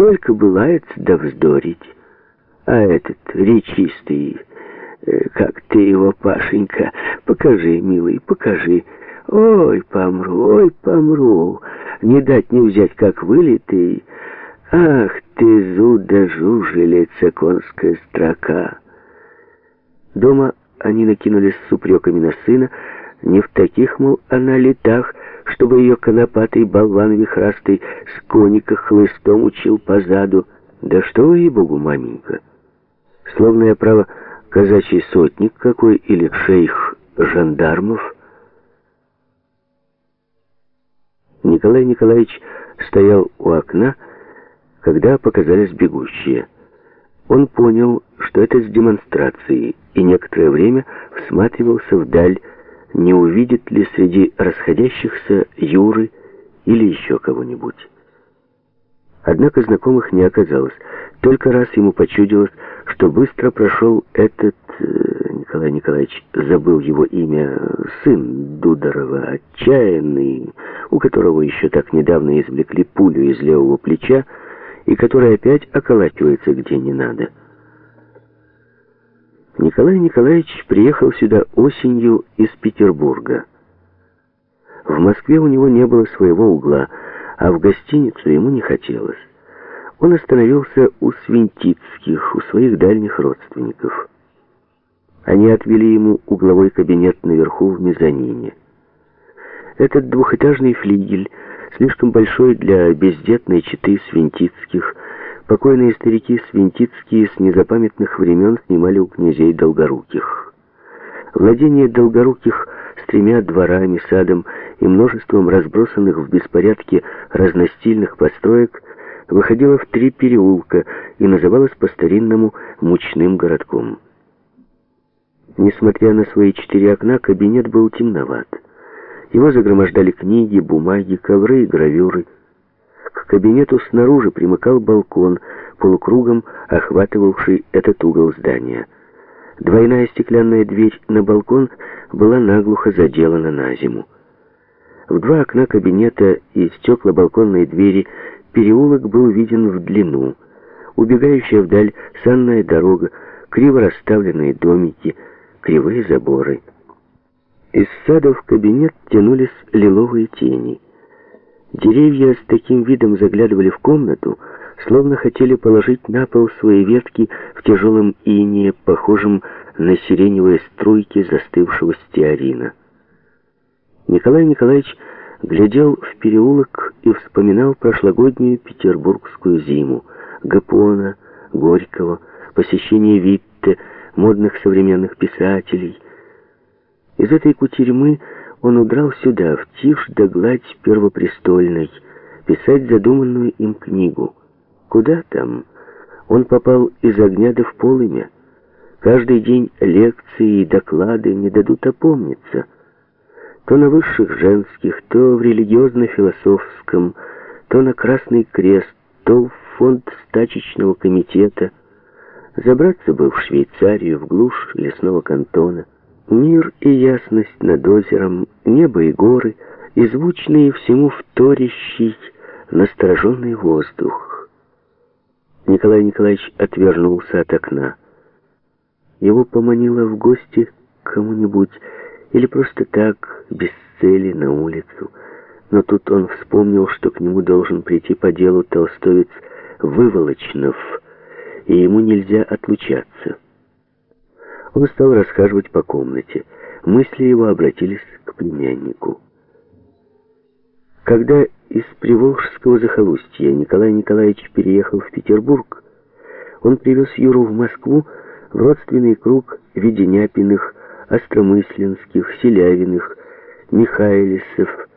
только бывает да вздорить. А этот речистый, э, как ты его, Пашенька, покажи, милый, покажи. Ой, помру, ой, помру, не дать не взять, как вылитый. Ах ты, зуда жужелица, конская строка. Дома они накинулись с упреками на сына, не в таких, мол, она летах, чтобы ее конопатый болван вихрастый с коника хлыстом учил позаду. Да что вы, ей-богу, маменька! Словно я, право, казачий сотник какой или шейх жандармов. Николай Николаевич стоял у окна, когда показались бегущие. Он понял, что это с демонстрацией, и некоторое время всматривался вдаль, не увидит ли среди расходящихся Юры или еще кого-нибудь. Однако знакомых не оказалось. Только раз ему почудилось, что быстро прошел этот, э, Николай Николаевич забыл его имя, сын Дударова, отчаянный, у которого еще так недавно извлекли пулю из левого плеча, и который опять околачивается где не надо. Николай Николаевич приехал сюда осенью из Петербурга. В Москве у него не было своего угла, а в гостиницу ему не хотелось. Он остановился у Свинтицких, у своих дальних родственников. Они отвели ему угловой кабинет наверху в мезонине. Этот двухэтажный флигель, слишком большой для бездетной четы Свинтицких, Покойные старики Свинтицкие с незапамятных времен снимали у князей Долгоруких. Владение Долгоруких с тремя дворами, садом и множеством разбросанных в беспорядке разностильных построек выходило в три переулка и называлось по-старинному «мучным городком». Несмотря на свои четыре окна, кабинет был темноват. Его загромождали книги, бумаги, ковры и гравюры – к кабинету снаружи примыкал балкон, полукругом охватывавший этот угол здания. Двойная стеклянная дверь на балкон была наглухо заделана на зиму. В два окна кабинета и стекла балконной двери переулок был виден в длину. Убегающая вдаль санная дорога, криво расставленные домики, кривые заборы. Из сада в кабинет тянулись лиловые тени — Деревья с таким видом заглядывали в комнату, словно хотели положить на пол свои ветки в тяжелом инее, похожем на сиреневые струйки застывшего стеарина. Николай Николаевич глядел в переулок и вспоминал прошлогоднюю петербургскую зиму, Гапона, Горького, посещение Витте, модных современных писателей. Из этой кутерьмы он удрал сюда, в тишь да гладь первопрестольной, писать задуманную им книгу. Куда там? Он попал из огня да в полымя. Каждый день лекции и доклады не дадут опомниться. То на высших женских, то в религиозно-философском, то на Красный Крест, то в фонд стачечного комитета. Забраться бы в Швейцарию, в глушь лесного кантона. Мир и ясность над озером, небо и горы, и звучный всему вторящий настороженный воздух. Николай Николаевич отвернулся от окна. Его поманило в гости кому-нибудь, или просто так, без цели, на улицу. Но тут он вспомнил, что к нему должен прийти по делу толстовец Выволочнов, и ему нельзя отлучаться. Он стал расхаживать по комнате. Мысли его обратились к племяннику. Когда из Приволжского захолустья Николай Николаевич переехал в Петербург, он привез Юру в Москву в родственный круг Веденяпиных, Остромысленских, Селявиных, Михайлисов,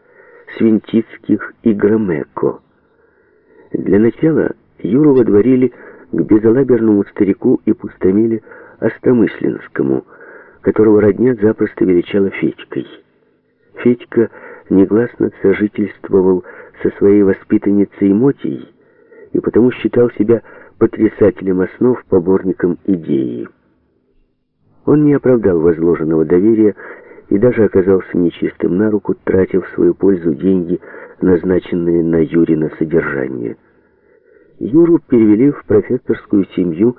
Свинтицких и Громеко. Для начала Юру водворили к безалаберному старику и пустомеле Остомысленскому, которого родня запросто величала Федькой. Федька негласно сожительствовал со своей воспитанницей Мотей и потому считал себя потрясателем основ, поборником идеи. Он не оправдал возложенного доверия и даже оказался нечистым на руку, тратив в свою пользу деньги, назначенные на Юрина содержание. Юру перевели в профессорскую семью